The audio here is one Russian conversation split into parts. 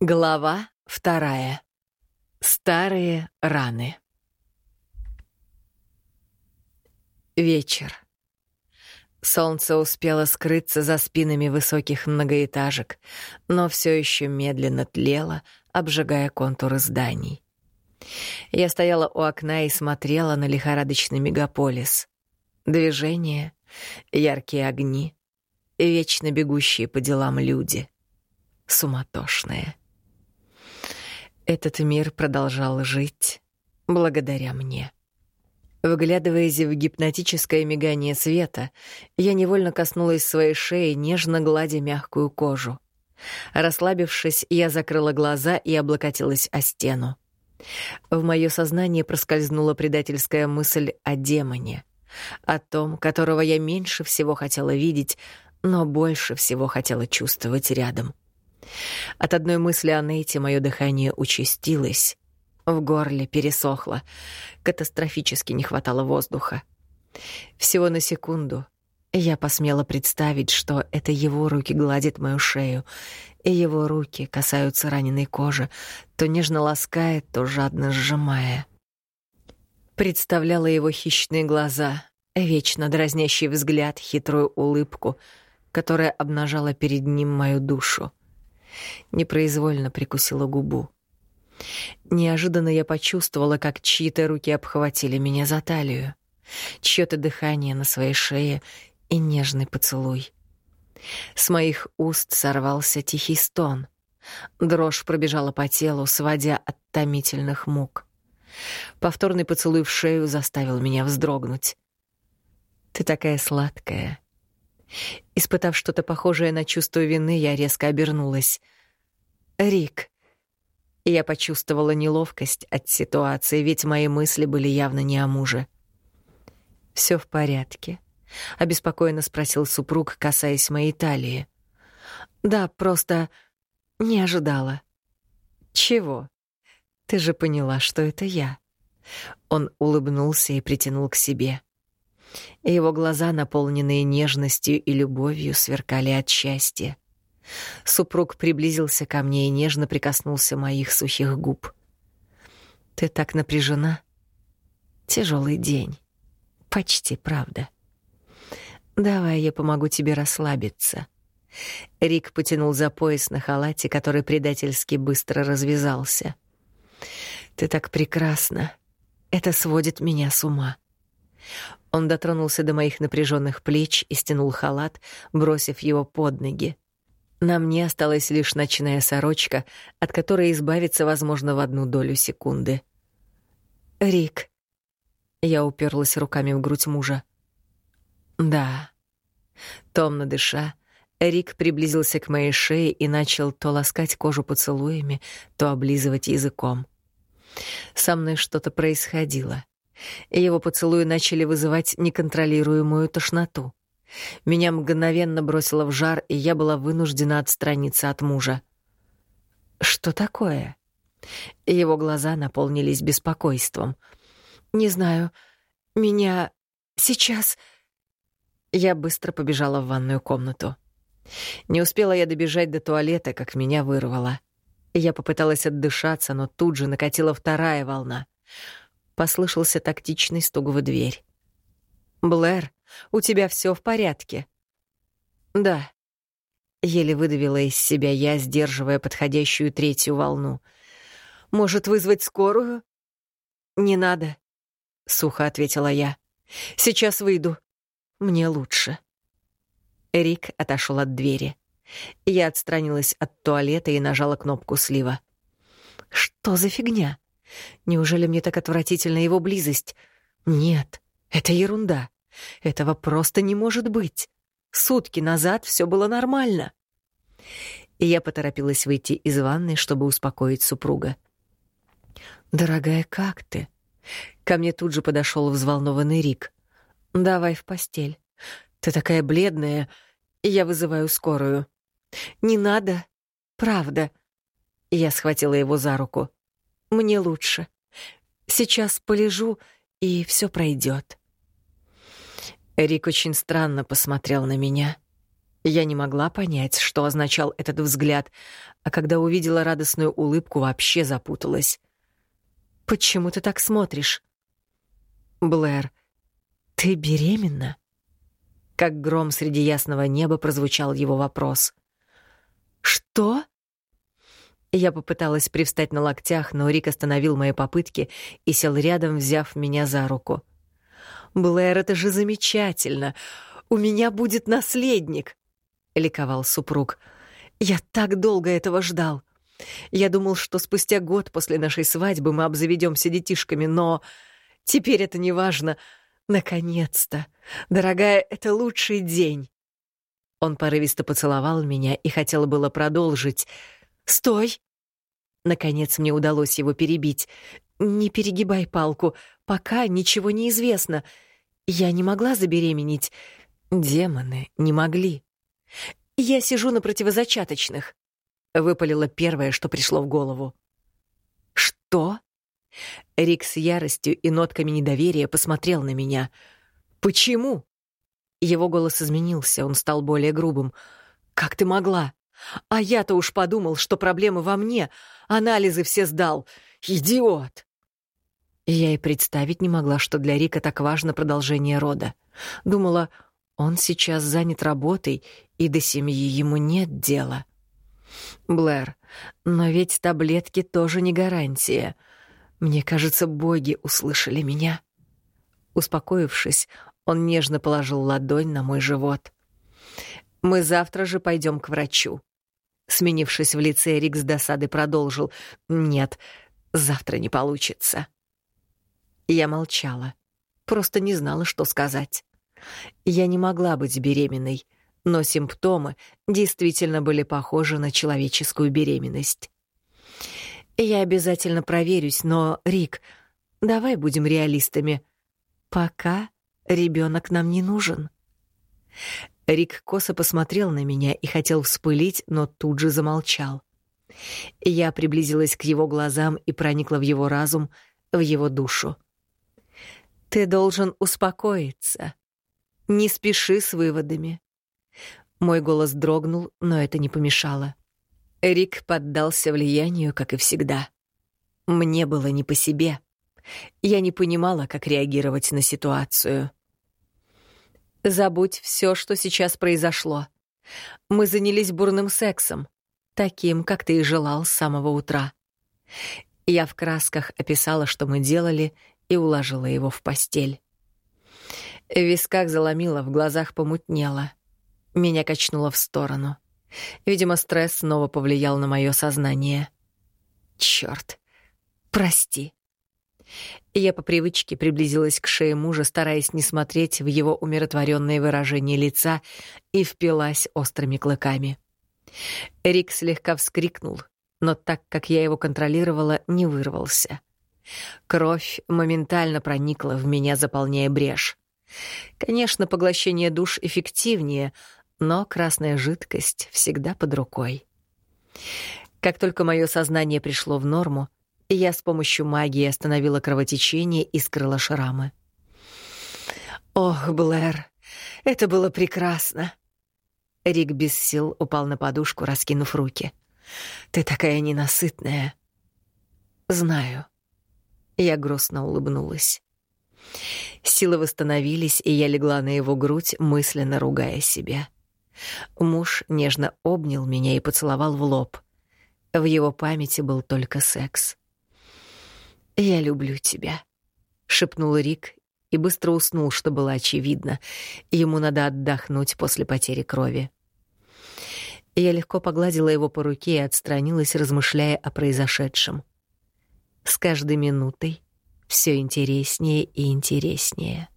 Глава вторая. Старые раны. Вечер. Солнце успело скрыться за спинами высоких многоэтажек, но все еще медленно тлело, обжигая контуры зданий. Я стояла у окна и смотрела на лихорадочный мегаполис. Движение, яркие огни, вечно бегущие по делам люди. Суматошные. Этот мир продолжал жить благодаря мне. Вглядываясь в гипнотическое мигание света, я невольно коснулась своей шеи, нежно гладя мягкую кожу. Расслабившись, я закрыла глаза и облокотилась о стену. В моё сознание проскользнула предательская мысль о демоне, о том, которого я меньше всего хотела видеть, но больше всего хотела чувствовать рядом — от одной мысли о Нейте мое дыхание участилось. В горле пересохло. Катастрофически не хватало воздуха. Всего на секунду я посмела представить, что это его руки гладят мою шею, и его руки касаются раненой кожи, то нежно лаская, то жадно сжимая. Представляла его хищные глаза, вечно дразнящий взгляд, хитрую улыбку, которая обнажала перед ним мою душу. Непроизвольно прикусила губу. Неожиданно я почувствовала, как чьи-то руки обхватили меня за талию, чьё-то дыхание на своей шее и нежный поцелуй. С моих уст сорвался тихий стон. Дрожь пробежала по телу, сводя от томительных мук. Повторный поцелуй в шею заставил меня вздрогнуть. «Ты такая сладкая», Испытав что-то похожее на чувство вины, я резко обернулась. «Рик». Я почувствовала неловкость от ситуации, ведь мои мысли были явно не о муже. Все в порядке?» — обеспокоенно спросил супруг, касаясь моей талии. «Да, просто не ожидала». «Чего? Ты же поняла, что это я». Он улыбнулся и притянул к себе. Его глаза, наполненные нежностью и любовью, сверкали от счастья. Супруг приблизился ко мне и нежно прикоснулся моих сухих губ. Ты так напряжена. Тяжелый день. Почти правда. Давай я помогу тебе расслабиться. Рик потянул за пояс на халате, который предательски быстро развязался. Ты так прекрасна. Это сводит меня с ума. Он дотронулся до моих напряженных плеч и стянул халат, бросив его под ноги. На мне осталась лишь ночная сорочка, от которой избавиться возможно в одну долю секунды. «Рик». Я уперлась руками в грудь мужа. «Да». Томно дыша, Рик приблизился к моей шее и начал то ласкать кожу поцелуями, то облизывать языком. Со мной что-то происходило. Его поцелуи начали вызывать неконтролируемую тошноту. Меня мгновенно бросило в жар, и я была вынуждена отстраниться от мужа. «Что такое?» Его глаза наполнились беспокойством. «Не знаю. Меня... сейчас...» Я быстро побежала в ванную комнату. Не успела я добежать до туалета, как меня вырвало. Я попыталась отдышаться, но тут же накатила вторая волна — Послышался тактичный стук в дверь. «Блэр, у тебя все в порядке?» «Да». Еле выдавила из себя я, сдерживая подходящую третью волну. «Может, вызвать скорую?» «Не надо», — сухо ответила я. «Сейчас выйду. Мне лучше». Рик отошел от двери. Я отстранилась от туалета и нажала кнопку слива. «Что за фигня?» Неужели мне так отвратительна его близость? Нет, это ерунда. Этого просто не может быть. Сутки назад все было нормально. И я поторопилась выйти из ванной, чтобы успокоить супруга. «Дорогая, как ты?» Ко мне тут же подошел взволнованный Рик. «Давай в постель. Ты такая бледная. Я вызываю скорую». «Не надо. Правда». Я схватила его за руку. Мне лучше. Сейчас полежу, и все пройдет. Рик очень странно посмотрел на меня. Я не могла понять, что означал этот взгляд, а когда увидела радостную улыбку, вообще запуталась. «Почему ты так смотришь?» «Блэр, ты беременна?» Как гром среди ясного неба прозвучал его вопрос. «Что?» Я попыталась привстать на локтях, но Рик остановил мои попытки и сел рядом, взяв меня за руку. «Блэр, это же замечательно! У меня будет наследник!» — ликовал супруг. «Я так долго этого ждал. Я думал, что спустя год после нашей свадьбы мы обзаведемся детишками, но теперь это не важно. Наконец-то! Дорогая, это лучший день!» Он порывисто поцеловал меня и хотел было продолжить. «Стой!» Наконец мне удалось его перебить. «Не перегибай палку. Пока ничего не известно. Я не могла забеременеть. Демоны не могли. Я сижу на противозачаточных. Выпалило первое, что пришло в голову. Что? Рик с яростью и нотками недоверия посмотрел на меня. Почему? Его голос изменился, он стал более грубым. Как ты могла? А я-то уж подумал, что проблемы во мне. Анализы все сдал. Идиот. Я и представить не могла, что для Рика так важно продолжение рода. Думала, он сейчас занят работой, и до семьи ему нет дела. Блэр, но ведь таблетки тоже не гарантия. Мне кажется, боги услышали меня. Успокоившись, он нежно положил ладонь на мой живот. Мы завтра же пойдем к врачу. Сменившись в лице, Рик с досады продолжил. Нет, завтра не получится. Я молчала, просто не знала, что сказать. Я не могла быть беременной, но симптомы действительно были похожи на человеческую беременность. Я обязательно проверюсь, но, Рик, давай будем реалистами. Пока ребенок нам не нужен. Рик косо посмотрел на меня и хотел вспылить, но тут же замолчал. Я приблизилась к его глазам и проникла в его разум, в его душу. Ты должен успокоиться. Не спеши с выводами. Мой голос дрогнул, но это не помешало. Рик поддался влиянию, как и всегда. Мне было не по себе. Я не понимала, как реагировать на ситуацию. Забудь все, что сейчас произошло. Мы занялись бурным сексом, таким, как ты и желал с самого утра. Я в красках описала, что мы делали, и уложила его в постель. В висках заломило, в глазах помутнело. Меня качнуло в сторону. Видимо, стресс снова повлиял на мое сознание. Черт, прости. Я по привычке приблизилась к шее мужа, стараясь не смотреть в его умиротворенное выражение лица, и впилась острыми клыками. Рик слегка вскрикнул, но так как я его контролировала, не вырвался. Кровь моментально проникла в меня, заполняя брешь. Конечно, поглощение душ эффективнее, но красная жидкость всегда под рукой. Как только мое сознание пришло в норму, я с помощью магии остановила кровотечение и скрыла шрамы. «Ох, Блэр, это было прекрасно!» Рик без сил упал на подушку, раскинув руки. «Ты такая ненасытная!» «Знаю», я грустно улыбнулась. Силы восстановились, и я легла на его грудь, мысленно ругая себя. Муж нежно обнял меня и поцеловал в лоб. В его памяти был только секс. «Я люблю тебя», — шепнул Рик и быстро уснул, что было очевидно. Ему надо отдохнуть после потери крови. Я легко погладила его по руке и отстранилась, размышляя о произошедшем. С каждой минутой все интереснее и интереснее.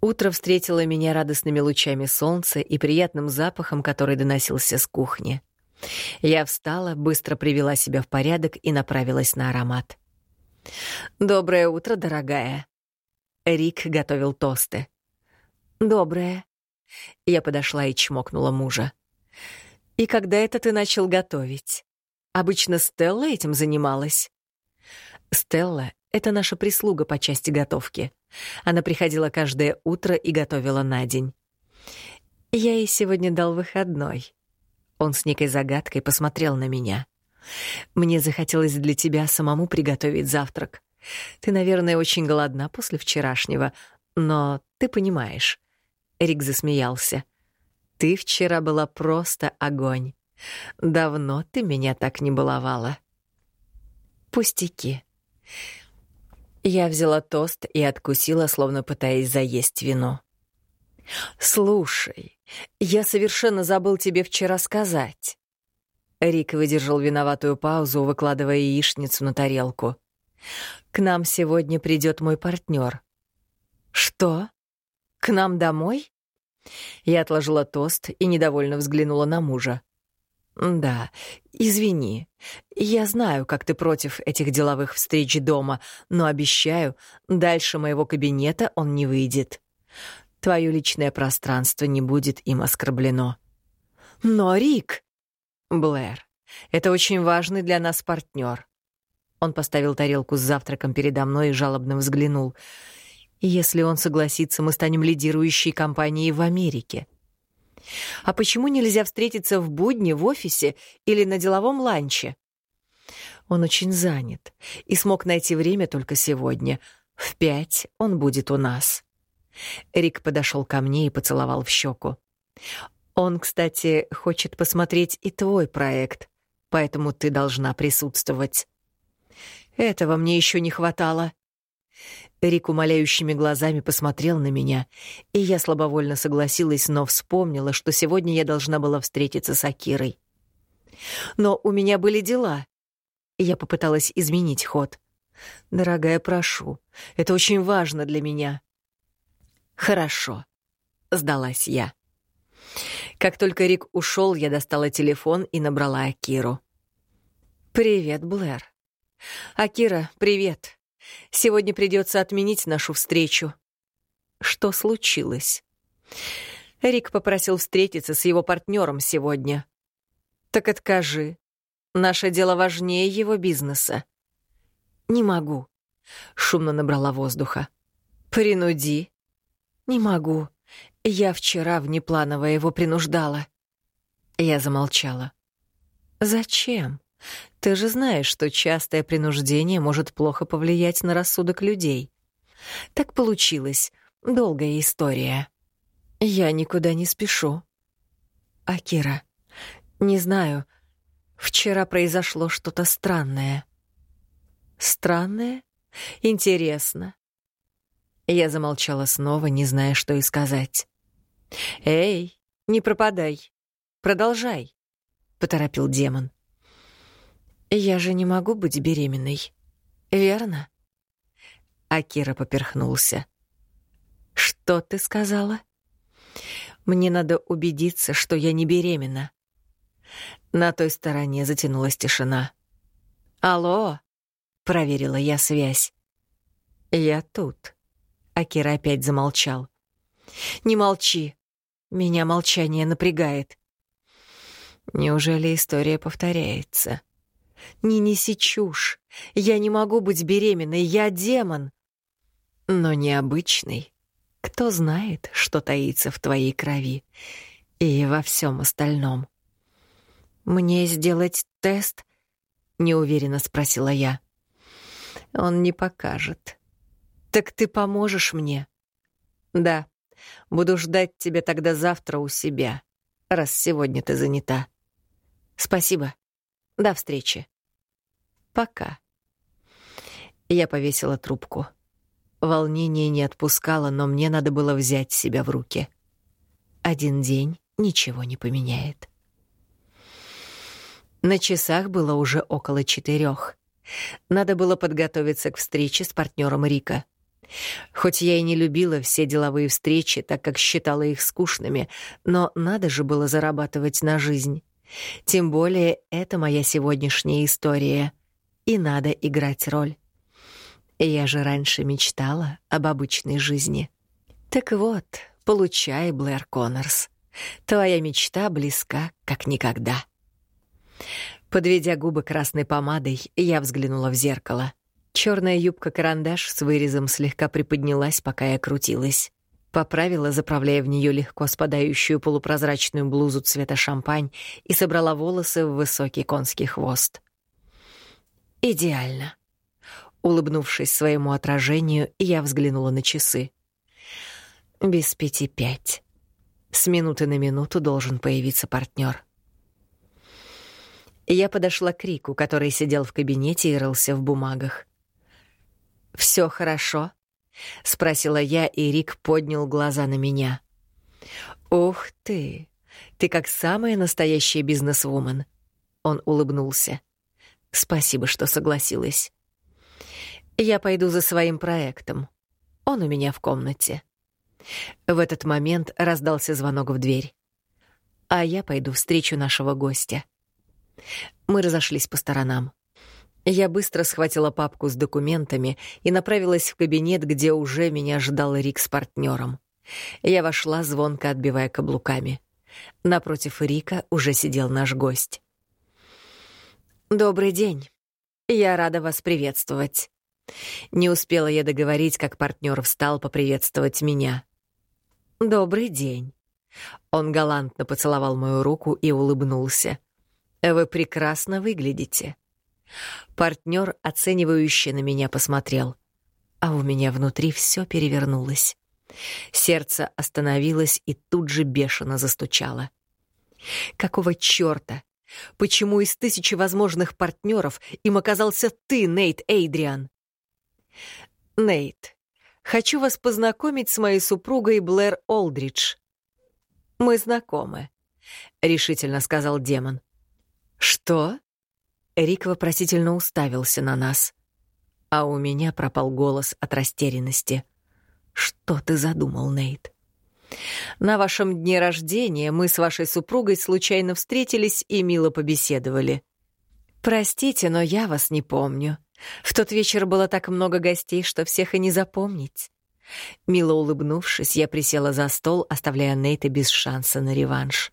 Утро встретило меня радостными лучами солнца и приятным запахом, который доносился с кухни. Я встала, быстро привела себя в порядок и направилась на аромат. «Доброе утро, дорогая!» Рик готовил тосты. «Доброе!» Я подошла и чмокнула мужа. «И когда это ты начал готовить?» Обычно Стелла этим занималась. Стелла — это наша прислуга по части готовки. Она приходила каждое утро и готовила на день. Я ей сегодня дал выходной. Он с некой загадкой посмотрел на меня. Мне захотелось для тебя самому приготовить завтрак. Ты, наверное, очень голодна после вчерашнего, но ты понимаешь. Рик засмеялся. Ты вчера была просто огонь. Давно ты меня так не баловала. Пустяки. Я взяла тост и откусила, словно пытаясь заесть вино. «Слушай, я совершенно забыл тебе вчера сказать». Рик выдержал виноватую паузу, выкладывая яичницу на тарелку. «К нам сегодня придет мой партнер. «Что? К нам домой?» Я отложила тост и недовольно взглянула на мужа. «Да, извини. Я знаю, как ты против этих деловых встреч дома, но обещаю, дальше моего кабинета он не выйдет. Твое личное пространство не будет им оскорблено». «Но, Рик...» «Блэр, это очень важный для нас партнер. Он поставил тарелку с завтраком передо мной и жалобно взглянул. «Если он согласится, мы станем лидирующей компанией в Америке». А почему нельзя встретиться в будни в офисе или на деловом ланче? Он очень занят и смог найти время только сегодня. В пять он будет у нас. Рик подошел ко мне и поцеловал в щеку. Он, кстати, хочет посмотреть и твой проект, поэтому ты должна присутствовать. Этого мне еще не хватало. Рик умоляющими глазами посмотрел на меня, и я слабовольно согласилась, но вспомнила, что сегодня я должна была встретиться с Акирой. Но у меня были дела. Я попыталась изменить ход. «Дорогая, прошу, это очень важно для меня». «Хорошо», — сдалась я. Как только Рик ушел, я достала телефон и набрала Акиру. «Привет, Блэр». «Акира, привет. Сегодня придется отменить нашу встречу. Что случилось? Рик попросил встретиться с его партнером сегодня. Так откажи. Наше дело важнее его бизнеса. Не могу. Шумно набрала воздуха. Принуди. Не могу. Я вчера внепланово его принуждала. Я замолчала. Зачем? Ты же знаешь, что частое принуждение может плохо повлиять на рассудок людей. Так получилось. Долгая история. Я никуда не спешу. Акира, не знаю. Вчера произошло что-то странное. Странное? Интересно. Я замолчала снова, не зная, что и сказать. «Эй, не пропадай. Продолжай», — поторопил демон. «Я же не могу быть беременной, верно?» Акира поперхнулся. «Что ты сказала?» «Мне надо убедиться, что я не беременна». На той стороне затянулась тишина. «Алло!» — проверила я связь. «Я тут». Акира опять замолчал. «Не молчи. Меня молчание напрягает». Неужели история повторяется? Не неси чушь. Я не могу быть беременной, я демон. Но необычный. Кто знает, что таится в твоей крови и во всем остальном. Мне сделать тест? Неуверенно спросила я. Он не покажет. Так ты поможешь мне? Да. Буду ждать тебя тогда завтра у себя, раз сегодня ты занята. Спасибо. До встречи. Пока. Я повесила трубку. Волнение не отпускало, но мне надо было взять себя в руки. Один день ничего не поменяет. На часах было уже около четырех. Надо было подготовиться к встрече с партнером Рика. Хоть я и не любила все деловые встречи, так как считала их скучными, но надо же было зарабатывать на жизнь. Тем более это моя сегодняшняя история, и надо играть роль. Я же раньше мечтала об обычной жизни. Так вот, получай, Блэр Коннорс. Твоя мечта близка, как никогда. Подведя губы красной помадой, я взглянула в зеркало. Черная юбка-карандаш с вырезом слегка приподнялась, пока я крутилась. Поправила, заправляя в нее легко спадающую полупрозрачную блузу цвета шампань и собрала волосы в высокий конский хвост. «Идеально». Улыбнувшись своему отражению, я взглянула на часы. «Без пяти пять. С минуты на минуту должен появиться партнер. Я подошла к Рику, который сидел в кабинете и рылся в бумагах. «Все хорошо?» — спросила я, и Рик поднял глаза на меня. «Ух ты! Ты как самая настоящая бизнесвумен!» Он улыбнулся. «Спасибо, что согласилась. Я пойду за своим проектом. Он у меня в комнате». В этот момент раздался звонок в дверь. «А я пойду встречу нашего гостя». Мы разошлись по сторонам. Я быстро схватила папку с документами и направилась в кабинет, где уже меня ждал Рик с партнером. Я вошла, звонко отбивая каблуками. Напротив Рика уже сидел наш гость. «Добрый день. Я рада вас приветствовать». Не успела я договорить, как партнер встал поприветствовать меня. «Добрый день». Он галантно поцеловал мою руку и улыбнулся. «Вы прекрасно выглядите». Партнер, оценивающе на меня посмотрел, а у меня внутри все перевернулось. Сердце остановилось и тут же бешено застучало. Какого чёрта? Почему из тысячи возможных партнеров им оказался ты, Нейт Эйдриан? Нейт, хочу вас познакомить с моей супругой Блэр Олдридж. Мы знакомы, решительно сказал демон. Что? Рик вопросительно уставился на нас. А у меня пропал голос от растерянности. «Что ты задумал, Нейт?» «На вашем дне рождения мы с вашей супругой случайно встретились и мило побеседовали. Простите, но я вас не помню. В тот вечер было так много гостей, что всех и не запомнить». Мило улыбнувшись, я присела за стол, оставляя Нейта без шанса на реванш.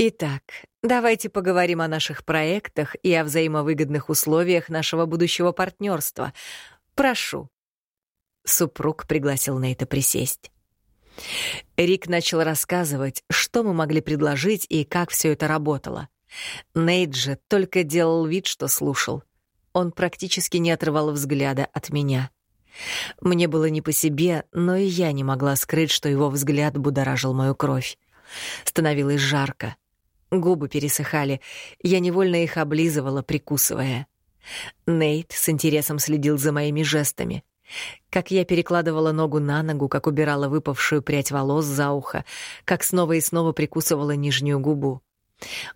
Итак, давайте поговорим о наших проектах и о взаимовыгодных условиях нашего будущего партнерства. Прошу. Супруг пригласил Нейта присесть. Рик начал рассказывать, что мы могли предложить и как все это работало. Нейт же только делал вид, что слушал. Он практически не отрывал взгляда от меня. Мне было не по себе, но и я не могла скрыть, что его взгляд будоражил мою кровь. Становилось жарко. Губы пересыхали. Я невольно их облизывала, прикусывая. Нейт с интересом следил за моими жестами. Как я перекладывала ногу на ногу, как убирала выпавшую прядь волос за ухо, как снова и снова прикусывала нижнюю губу.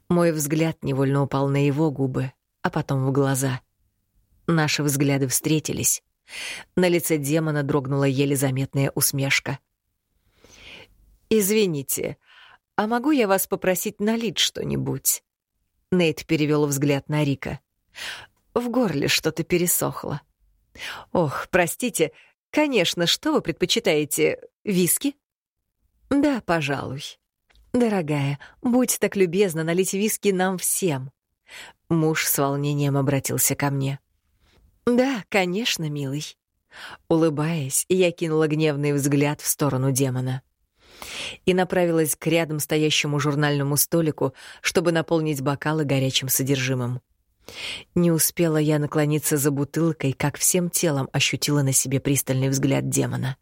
Мой взгляд невольно упал на его губы, а потом в глаза. Наши взгляды встретились. На лице демона дрогнула еле заметная усмешка. «Извините, «А могу я вас попросить налить что-нибудь?» Нейт перевел взгляд на Рика. «В горле что-то пересохло». «Ох, простите, конечно, что вы предпочитаете? Виски?» «Да, пожалуй». «Дорогая, будь так любезна налить виски нам всем». Муж с волнением обратился ко мне. «Да, конечно, милый». Улыбаясь, я кинула гневный взгляд в сторону демона и направилась к рядом стоящему журнальному столику, чтобы наполнить бокалы горячим содержимым. Не успела я наклониться за бутылкой, как всем телом ощутила на себе пристальный взгляд демона.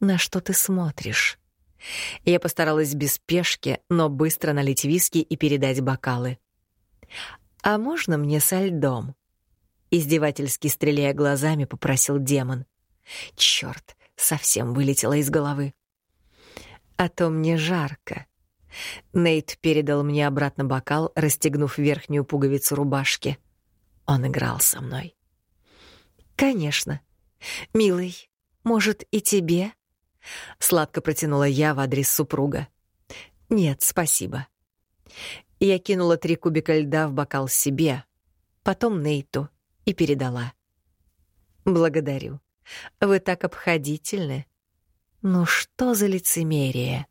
«На что ты смотришь?» Я постаралась без спешки, но быстро налить виски и передать бокалы. «А можно мне со льдом?» Издевательски стреляя глазами, попросил демон. Чёрт, совсем вылетело из головы а то мне жарко. Нейт передал мне обратно бокал, расстегнув верхнюю пуговицу рубашки. Он играл со мной. «Конечно. Милый, может, и тебе?» Сладко протянула я в адрес супруга. «Нет, спасибо». Я кинула три кубика льда в бокал себе, потом Нейту и передала. «Благодарю. Вы так обходительны». Ну что за лицемерие?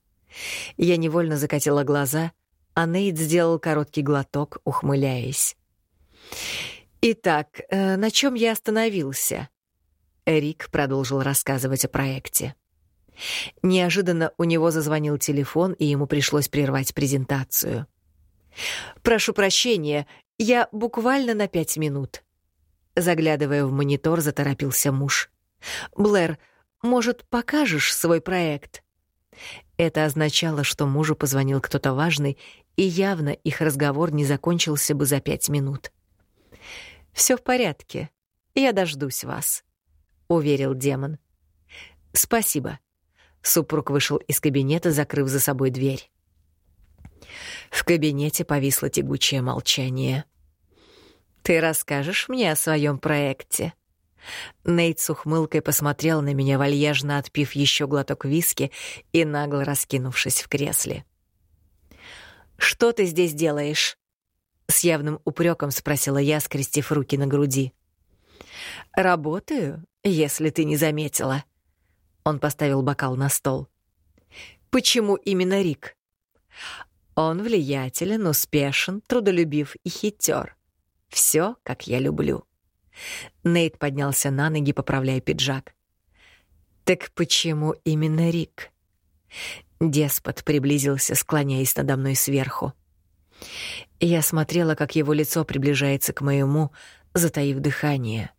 Я невольно закатила глаза, а Нейт сделал короткий глоток, ухмыляясь. Итак, э, на чем я остановился? Эрик продолжил рассказывать о проекте. Неожиданно у него зазвонил телефон, и ему пришлось прервать презентацию. «Прошу прощения, я буквально на пять минут». Заглядывая в монитор, заторопился муж. «Блэр, может, покажешь свой проект?» Это означало, что мужу позвонил кто-то важный, и явно их разговор не закончился бы за пять минут. «Все в порядке. Я дождусь вас», — уверил демон. «Спасибо». Супруг вышел из кабинета, закрыв за собой дверь. В кабинете повисло тягучее молчание. «Ты расскажешь мне о своем проекте?» Нейт с ухмылкой посмотрел на меня, вальяжно отпив еще глоток виски и нагло раскинувшись в кресле. «Что ты здесь делаешь?» С явным упреком спросила я, скрестив руки на груди. «Работаю, если ты не заметила». Он поставил бокал на стол. «Почему именно Рик?» «Он влиятелен, успешен, трудолюбив и хитер. Все, как я люблю». Нейт поднялся на ноги, поправляя пиджак. «Так почему именно Рик?» Деспот приблизился, склоняясь надо мной сверху. Я смотрела, как его лицо приближается к моему, затаив дыхание.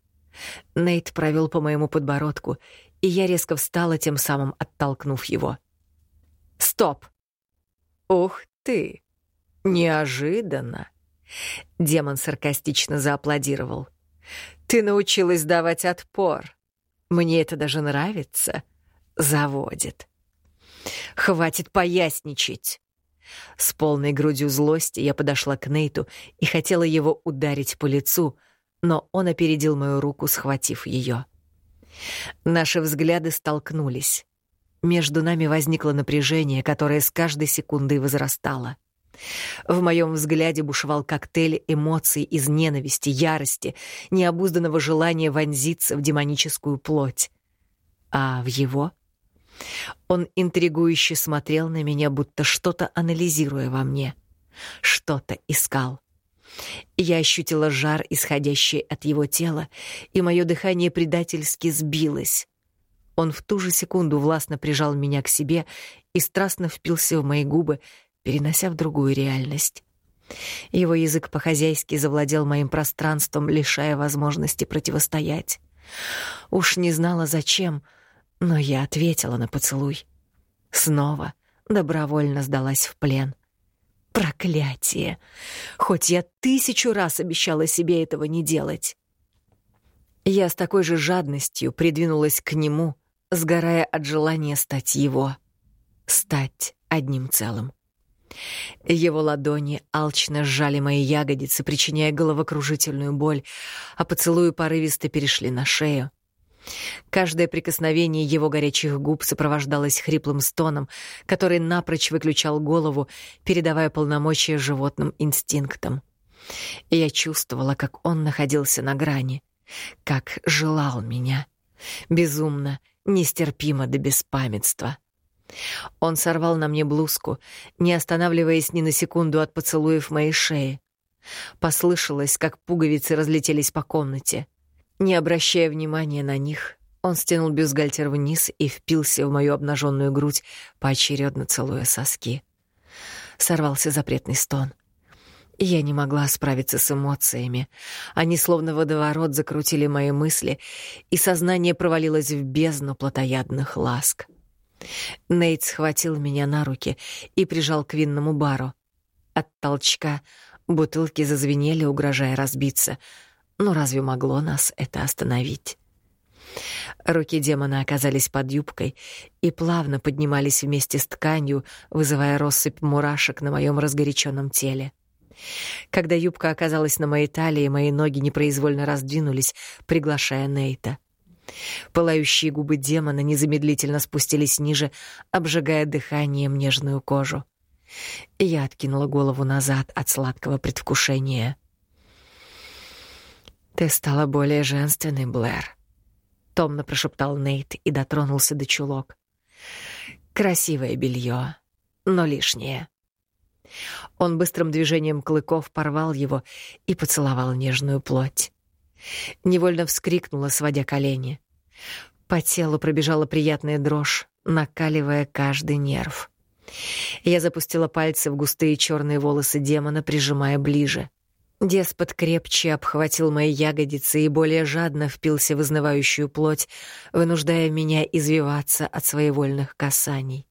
Нейт провел по моему подбородку, и я резко встала, тем самым оттолкнув его. «Стоп!» «Ух ты! Неожиданно!» Демон саркастично зааплодировал. «Ты научилась давать отпор. Мне это даже нравится. Заводит». «Хватит поясничать!» С полной грудью злости я подошла к Нейту и хотела его ударить по лицу, но он опередил мою руку, схватив ее. Наши взгляды столкнулись. Между нами возникло напряжение, которое с каждой секундой возрастало. В моем взгляде бушевал коктейль эмоций из ненависти, ярости, необузданного желания вонзиться в демоническую плоть. А в его — он интригующе смотрел на меня, будто что-то анализируя во мне. Что-то искал. Я ощутила жар, исходящий от его тела, и мое дыхание предательски сбилось. Он в ту же секунду властно прижал меня к себе и страстно впился в мои губы, перенося в другую реальность. Его язык по-хозяйски завладел моим пространством, лишая возможности противостоять. Уж не знала зачем — но я ответила на поцелуй. Снова добровольно сдалась в плен. Проклятие! Хоть я тысячу раз обещала себе этого не делать. Я с такой же жадностью придвинулась к нему, сгорая от желания стать его. Стать одним целым. Его ладони алчно сжали мои ягодицы, причиняя головокружительную боль, а поцелуи порывисто перешли на шею, Каждое прикосновение его горячих губ сопровождалось хриплым стоном, который напрочь выключал голову, передавая полномочия животным инстинктам. Я чувствовала, как он находился на грани, как желал меня. Безумно, нестерпимо до беспамятства. Он сорвал на мне блузку, не останавливаясь ни на секунду от поцелуев моей шеи. Послышалось, как пуговицы разлетелись по комнате. Не обращая внимания на них, он стянул бюстгальтер вниз и впился в мою обнаженную грудь, поочередно целуя соски. Сорвался запретный стон. Я не могла справиться с эмоциями. Они словно водоворот закрутили мои мысли, и сознание провалилось в бездну плотоядных ласк. Нейт схватил меня на руки и прижал к винному бару. От толчка бутылки зазвенели, угрожая разбиться — но разве могло нас это остановить? Руки демона оказались под юбкой и плавно поднимались вместе с тканью, вызывая россыпь мурашек на моем разгоряченном теле. Когда юбка оказалась на моей талии, мои ноги непроизвольно раздвинулись, приглашая Нейта. Пылающие губы демона незамедлительно спустились ниже, обжигая дыханием нежную кожу. Я откинула голову назад от сладкого предвкушения. «Ты стала более женственной, Блэр», — томно прошептал Нейт и дотронулся до чулок. «Красивое белье, но лишнее». Он быстрым движением клыков порвал его и поцеловал нежную плоть. Невольно вскрикнула, сводя колени. По телу пробежала приятная дрожь, накаливая каждый нерв. Я запустила пальцы в густые черные волосы демона, прижимая ближе. Деспот крепче обхватил мои ягодицы и более жадно впился в изнывающую плоть, вынуждая меня извиваться от своевольных касаний.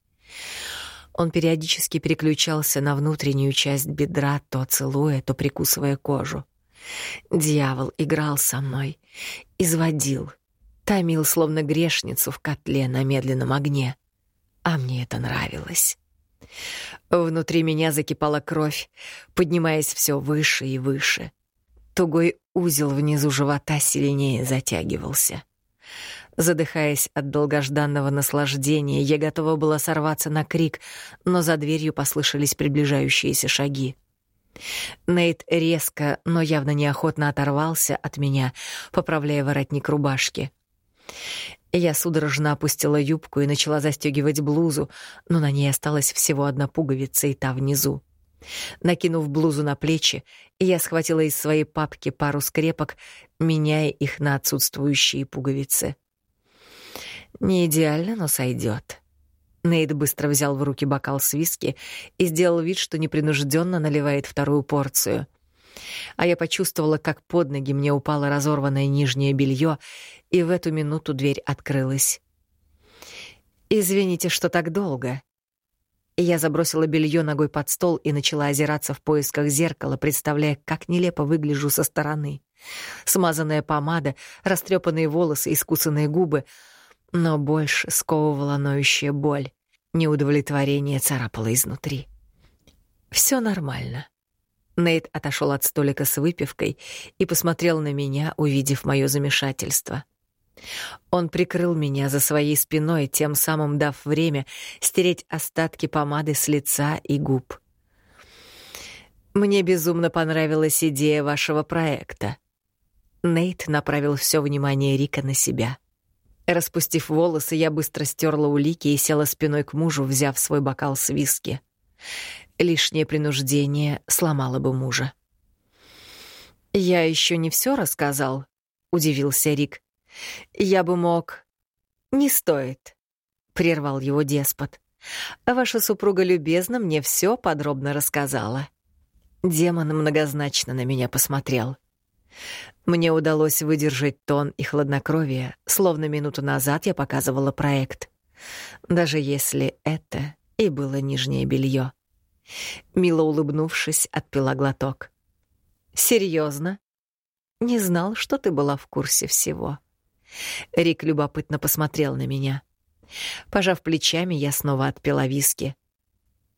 Он периодически переключался на внутреннюю часть бедра, то целуя, то прикусывая кожу. Дьявол играл со мной, изводил, томил словно грешницу в котле на медленном огне. А мне это нравилось. Внутри меня закипала кровь, поднимаясь все выше и выше. Тугой узел внизу живота сильнее затягивался. Задыхаясь от долгожданного наслаждения, я готова была сорваться на крик, но за дверью послышались приближающиеся шаги. Нейт резко, но явно неохотно оторвался от меня, поправляя воротник рубашки. Я судорожно опустила юбку и начала застегивать блузу, но на ней осталась всего одна пуговица и та внизу. Накинув блузу на плечи, я схватила из своей папки пару скрепок, меняя их на отсутствующие пуговицы. Не идеально, но сойдет. Нейт быстро взял в руки бокал с виски и сделал вид, что непринужденно наливает вторую порцию. А я почувствовала, как под ноги мне упало разорванное нижнее белье, и в эту минуту дверь открылась. «Извините, что так долго». Я забросила белье ногой под стол и начала озираться в поисках зеркала, представляя, как нелепо выгляжу со стороны. Смазанная помада, растрепанные волосы, искусанные губы, но больше сковывала ноющая боль. Неудовлетворение царапало изнутри. Все нормально. Нейт отошел от столика с выпивкой и посмотрел на меня, увидев мое замешательство. Он прикрыл меня за своей спиной, тем самым дав время стереть остатки помады с лица и губ. Мне безумно понравилась идея вашего проекта. Нейт направил все внимание Рика на себя. Распустив волосы, я быстро стерла улики и села спиной к мужу, взяв свой бокал с виски. Лишнее принуждение сломало бы мужа. «Я еще не все рассказал», — удивился Рик. «Я бы мог...» «Не стоит», — прервал его деспот. «Ваша супруга любезно мне все подробно рассказала». Демон многозначно на меня посмотрел. Мне удалось выдержать тон и хладнокровие, словно минуту назад я показывала проект. Даже если это и было нижнее белье. Мило улыбнувшись, отпила глоток. Серьезно? Не знал, что ты была в курсе всего. Рик любопытно посмотрел на меня. Пожав плечами, я снова отпила виски.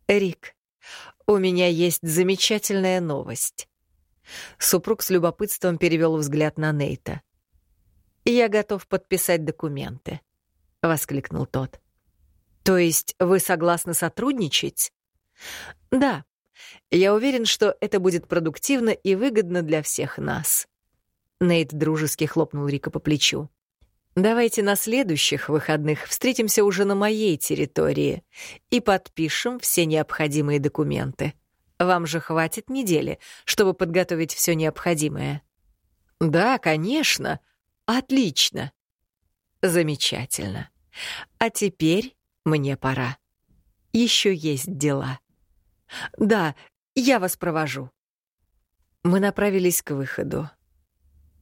Рик, у меня есть замечательная новость. Супруг с любопытством перевел взгляд на Нейта. «Я готов подписать документы», — воскликнул тот. «То есть вы согласны сотрудничать?» «Да. Я уверен, что это будет продуктивно и выгодно для всех нас». Нейт дружески хлопнул Рика по плечу. «Давайте на следующих выходных встретимся уже на моей территории и подпишем все необходимые документы». Вам же хватит недели, чтобы подготовить все необходимое. Да, конечно. Отлично. Замечательно. А теперь мне пора. Еще есть дела. Да, я вас провожу. Мы направились к выходу.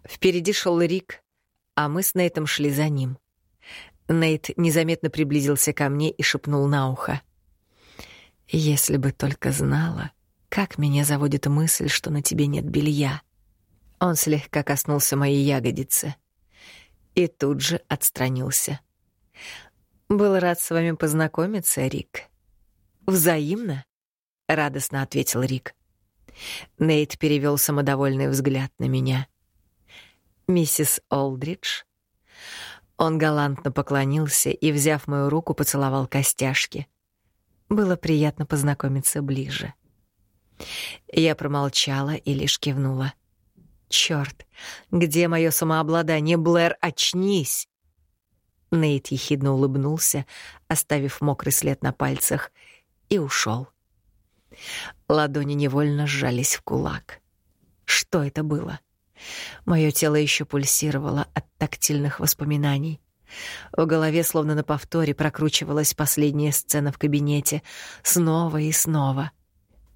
Впереди шел Рик, а мы с Нейтом шли за ним. Нейт незаметно приблизился ко мне и шепнул на ухо. «Если бы только знала, как меня заводит мысль, что на тебе нет белья. Он слегка коснулся моей ягодицы и тут же отстранился. Был рад с вами познакомиться, Рик. Взаимно, радостно ответил Рик. Нейт перевел самодовольный взгляд на меня. Миссис Олдридж. Он галантно поклонился и, взяв мою руку, поцеловал костяшки. Было приятно познакомиться ближе. Я промолчала и лишь кивнула. Черт, где мое самообладание, Блэр, очнись! Нейт ехидно улыбнулся, оставив мокрый след на пальцах, и ушел. Ладони невольно сжались в кулак. Что это было? Мое тело еще пульсировало от тактильных воспоминаний. В голове словно на повторе прокручивалась последняя сцена в кабинете. Снова и снова.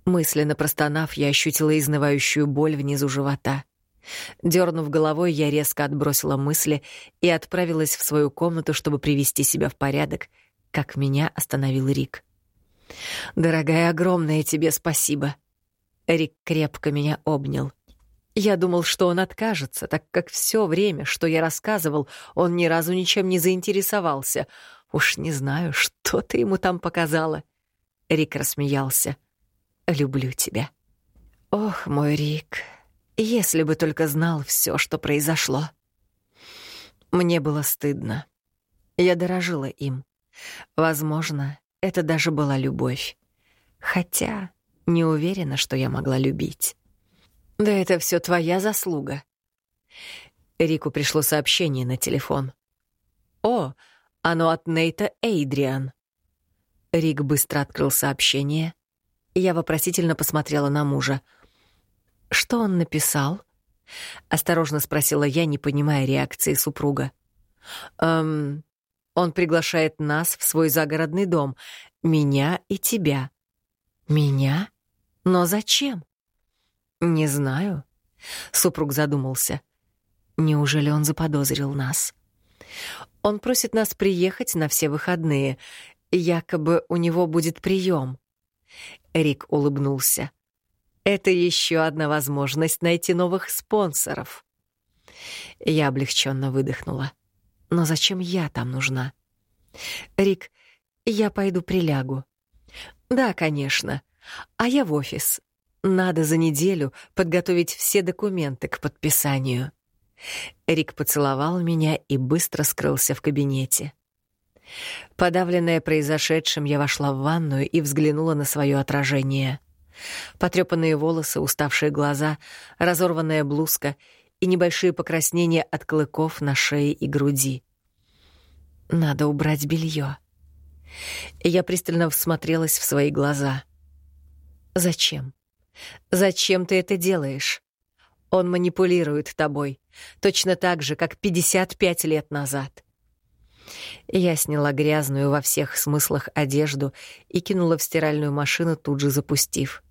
Мысленно простонав, я ощутила изнывающую боль внизу живота. Дернув головой, я резко отбросила мысли и отправилась в свою комнату, чтобы привести себя в порядок, как меня остановил Рик. «Дорогая, огромное тебе спасибо!» Рик крепко меня обнял. Я думал, что он откажется, так как все время, что я рассказывал, он ни разу ничем не заинтересовался. Уж не знаю, что ты ему там показала. Рик рассмеялся. «Люблю тебя». «Ох, мой Рик, если бы только знал все, что произошло». Мне было стыдно. Я дорожила им. Возможно, это даже была любовь. Хотя не уверена, что я могла любить. Да это все твоя заслуга. Рику пришло сообщение на телефон. О, оно от Нейта Эйдриан. Рик быстро открыл сообщение. Я вопросительно посмотрела на мужа. Что он написал? Осторожно спросила я, не понимая реакции супруга. Эм, он приглашает нас в свой загородный дом, меня и тебя. Меня? Но зачем? Не знаю. Супруг задумался. Неужели он заподозрил нас? Он просит нас приехать на все выходные. Якобы у него будет прием. Рик улыбнулся. Это еще одна возможность найти новых спонсоров. Я облегченно выдохнула. Но зачем я там нужна? Рик, я пойду прилягу. Да, конечно. А я в офис. Надо за неделю подготовить все документы к подписанию. Рик поцеловал меня и быстро скрылся в кабинете. Подавленная произошедшим, я вошла в ванную и взглянула на свое отражение. Потрепанные волосы, уставшие глаза, разорванная блузка и небольшие покраснения от клыков на шее и груди. Надо убрать белье. Я пристально всмотрелась в свои глаза. Зачем? Зачем ты это делаешь? Он манипулирует тобой, точно так же, как 55 лет назад. Я сняла грязную во всех смыслах одежду и кинула в стиральную машину, тут же запустив.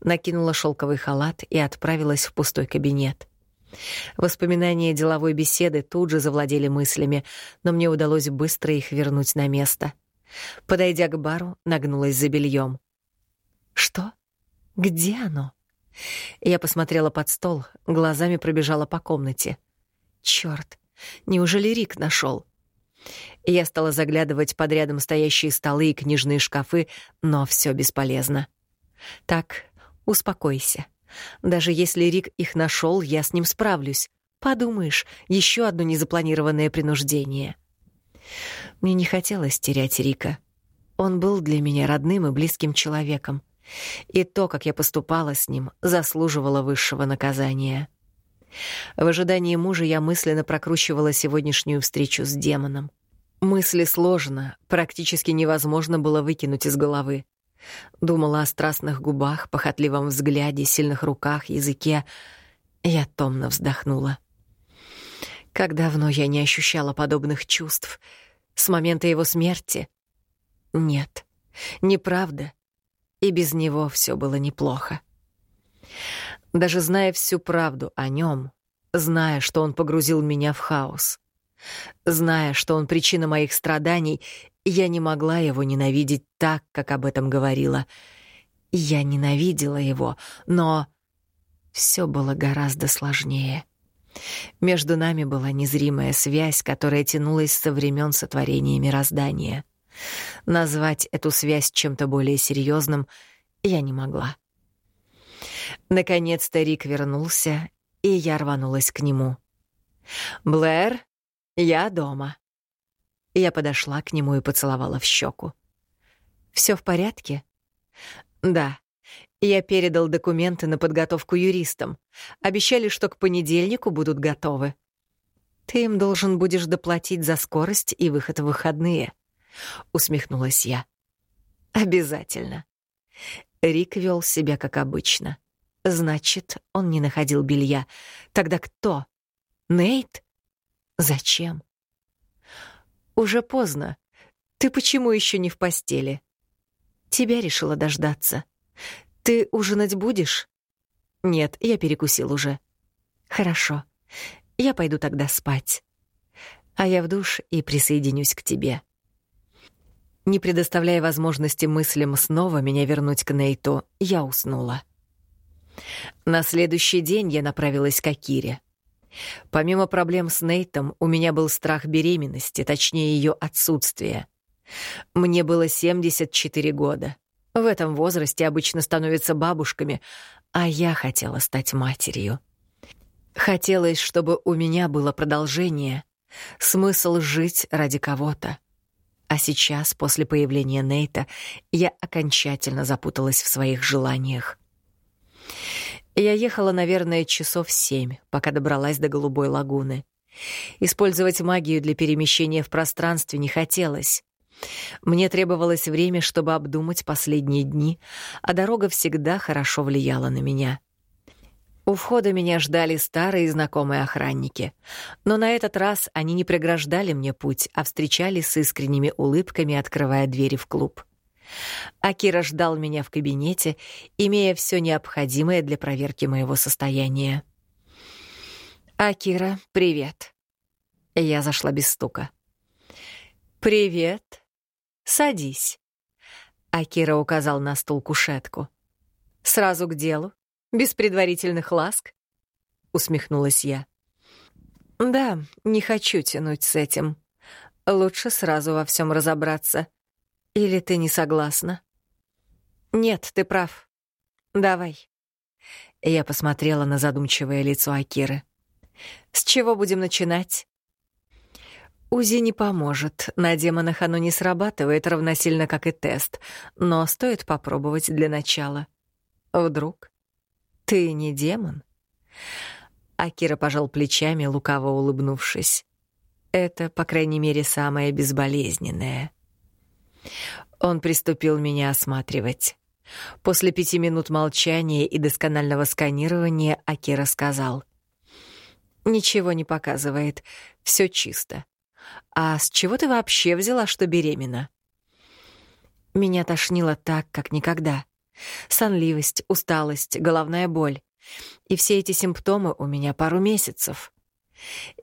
Накинула шелковый халат и отправилась в пустой кабинет. Воспоминания деловой беседы тут же завладели мыслями, но мне удалось быстро их вернуть на место. Подойдя к бару, нагнулась за бельем. «Что? Где оно?» Я посмотрела под стол, глазами пробежала по комнате. Черт, неужели Рик нашел? Я стала заглядывать под рядом стоящие столы и книжные шкафы, но все бесполезно. Так, успокойся. Даже если Рик их нашел, я с ним справлюсь. Подумаешь, еще одно незапланированное принуждение. Мне не хотелось терять Рика. Он был для меня родным и близким человеком. И то, как я поступала с ним, заслуживало высшего наказания. В ожидании мужа я мысленно прокручивала сегодняшнюю встречу с демоном. Мысли сложно, практически невозможно было выкинуть из головы. Думала о страстных губах, похотливом взгляде, сильных руках, языке. Я томно вздохнула. Как давно я не ощущала подобных чувств. С момента его смерти? Нет, неправда. И без него все было неплохо. Даже зная всю правду о нем, зная, что он погрузил меня в хаос, зная, что он причина моих страданий, я не могла его ненавидеть так, как об этом говорила. Я ненавидела его, но все было гораздо сложнее. Между нами была незримая связь, которая тянулась со времен сотворения мироздания. Назвать эту связь чем-то более серьезным я не могла. Наконец-то Рик вернулся, и я рванулась к нему. «Блэр, я дома». Я подошла к нему и поцеловала в щеку. Все в порядке?» «Да. Я передал документы на подготовку юристам. Обещали, что к понедельнику будут готовы. Ты им должен будешь доплатить за скорость и выход в выходные», — усмехнулась я. «Обязательно». Рик вел себя как обычно. Значит, он не находил белья. Тогда кто? Нейт? Зачем? Уже поздно. Ты почему еще не в постели? Тебя решила дождаться. Ты ужинать будешь? Нет, я перекусил уже. Хорошо. Я пойду тогда спать. А я в душ и присоединюсь к тебе. Не предоставляя возможности мыслям снова меня вернуть к Нейту, я уснула. На следующий день я направилась к Акире. Помимо проблем с Нейтом, у меня был страх беременности, точнее ее отсутствия. Мне было 74 года. В этом возрасте обычно становятся бабушками, а я хотела стать матерью. Хотелось, чтобы у меня было продолжение, смысл жить ради кого-то. А сейчас, после появления Нейта, я окончательно запуталась в своих желаниях. Я ехала, наверное, часов семь, пока добралась до Голубой лагуны. Использовать магию для перемещения в пространстве не хотелось. Мне требовалось время, чтобы обдумать последние дни, а дорога всегда хорошо влияла на меня. У входа меня ждали старые знакомые охранники, но на этот раз они не преграждали мне путь, а встречали с искренними улыбками, открывая двери в клуб. Акира ждал меня в кабинете, имея все необходимое для проверки моего состояния. «Акира, привет». Я зашла без стука. «Привет. Садись». Акира указал на стул кушетку. «Сразу к делу? Без предварительных ласк?» Усмехнулась я. «Да, не хочу тянуть с этим. Лучше сразу во всем разобраться. Или ты не согласна? Нет, ты прав. Давай. Я посмотрела на задумчивое лицо Акиры. С чего будем начинать? УЗИ не поможет. На демонах оно не срабатывает равносильно, как и тест. Но стоит попробовать для начала. Вдруг? Ты не демон? Акира пожал плечами, лукаво улыбнувшись. Это, по крайней мере, самое безболезненное. Он приступил меня осматривать. После пяти минут молчания и досконального сканирования Акира сказал. «Ничего не показывает. Все чисто. А с чего ты вообще взяла, что беременна?» Меня тошнило так, как никогда. Сонливость, усталость, головная боль. И все эти симптомы у меня пару месяцев.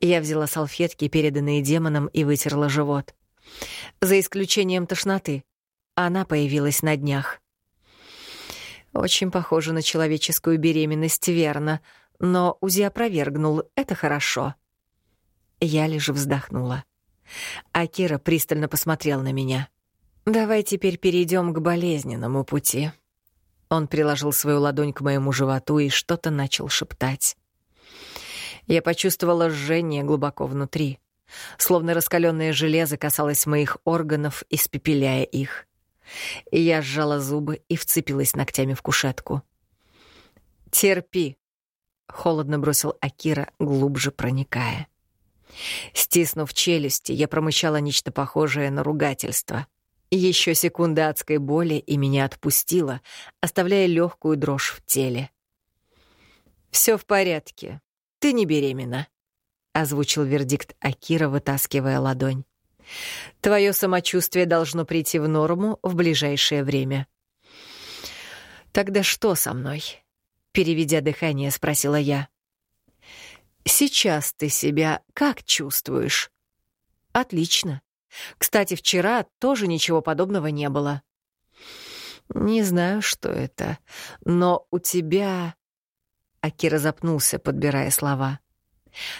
Я взяла салфетки, переданные демоном, и вытерла живот. За исключением тошноты. Она появилась на днях. Очень похоже на человеческую беременность, верно. Но УЗИ опровергнул. Это хорошо. Я лишь вздохнула. Акира пристально посмотрел на меня. «Давай теперь перейдем к болезненному пути». Он приложил свою ладонь к моему животу и что-то начал шептать. Я почувствовала жжение глубоко внутри. Словно раскаленное железо касалось моих органов, испепеляя их. Я сжала зубы и вцепилась ногтями в кушетку. «Терпи», — холодно бросил Акира, глубже проникая. Стиснув челюсти, я промычала нечто похожее на ругательство. Еще секунда адской боли, и меня отпустило, оставляя легкую дрожь в теле. Все в порядке. Ты не беременна озвучил вердикт Акира, вытаскивая ладонь. Твое самочувствие должно прийти в норму в ближайшее время. Тогда что со мной? Переведя дыхание, спросила я. Сейчас ты себя как чувствуешь? Отлично. Кстати, вчера тоже ничего подобного не было. Не знаю, что это, но у тебя... Акира запнулся, подбирая слова.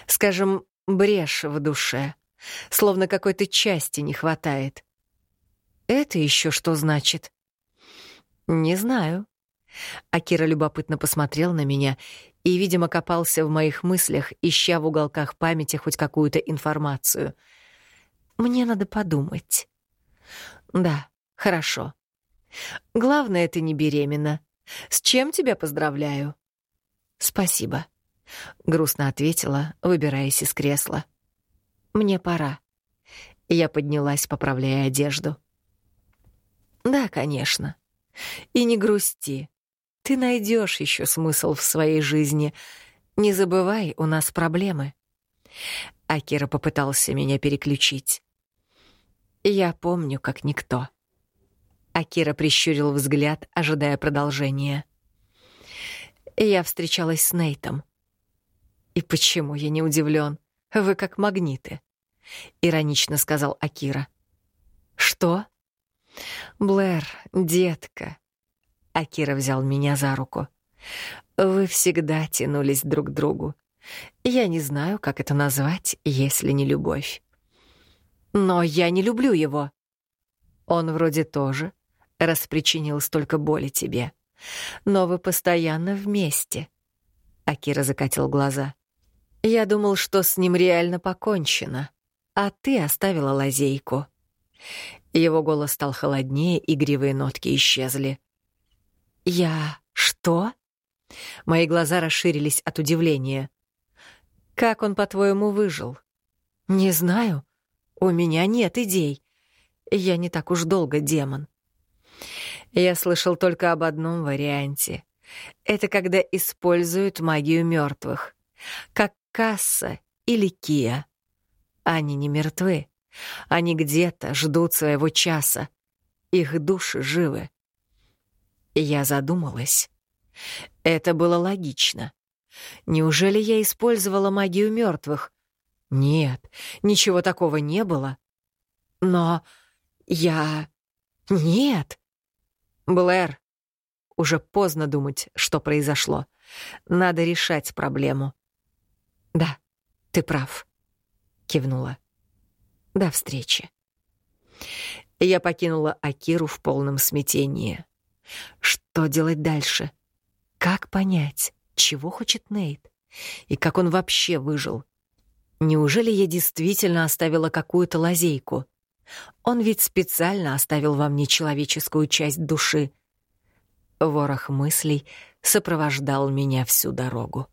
Скажем, брешь в душе, словно какой-то части не хватает. Это еще что значит? Не знаю. Акира любопытно посмотрел на меня и, видимо, копался в моих мыслях, ища в уголках памяти хоть какую-то информацию. Мне надо подумать. Да, хорошо. Главное, ты не беременна. С чем тебя поздравляю? Спасибо. — грустно ответила, выбираясь из кресла. «Мне пора». Я поднялась, поправляя одежду. «Да, конечно. И не грусти. Ты найдешь еще смысл в своей жизни. Не забывай, у нас проблемы». Акира попытался меня переключить. Я помню, как никто. Акира прищурил взгляд, ожидая продолжения. Я встречалась с Нейтом. И почему я не удивлен? Вы как магниты, иронично сказал Акира. Что? Блэр, детка. Акира взял меня за руку. Вы всегда тянулись друг к другу. Я не знаю, как это назвать, если не любовь. Но я не люблю его. Он вроде тоже раз причинил столько боли тебе. Но вы постоянно вместе. Акира закатил глаза. Я думал, что с ним реально покончено, а ты оставила лазейку. Его голос стал холоднее, игривые нотки исчезли. Я что? Мои глаза расширились от удивления. Как он, по-твоему, выжил? Не знаю. У меня нет идей. Я не так уж долго демон. Я слышал только об одном варианте. Это когда используют магию мертвых, как Касса или Кия. Они не мертвы. Они где-то ждут своего часа. Их души живы. Я задумалась. Это было логично. Неужели я использовала магию мертвых? Нет, ничего такого не было. Но я... Нет. Блэр, уже поздно думать, что произошло. Надо решать проблему. Да, ты прав, кивнула. До встречи. Я покинула Акиру в полном смятении. Что делать дальше? Как понять, чего хочет Нейт? И как он вообще выжил? Неужели я действительно оставила какую-то лазейку? Он ведь специально оставил во мне человеческую часть души. Ворох мыслей сопровождал меня всю дорогу.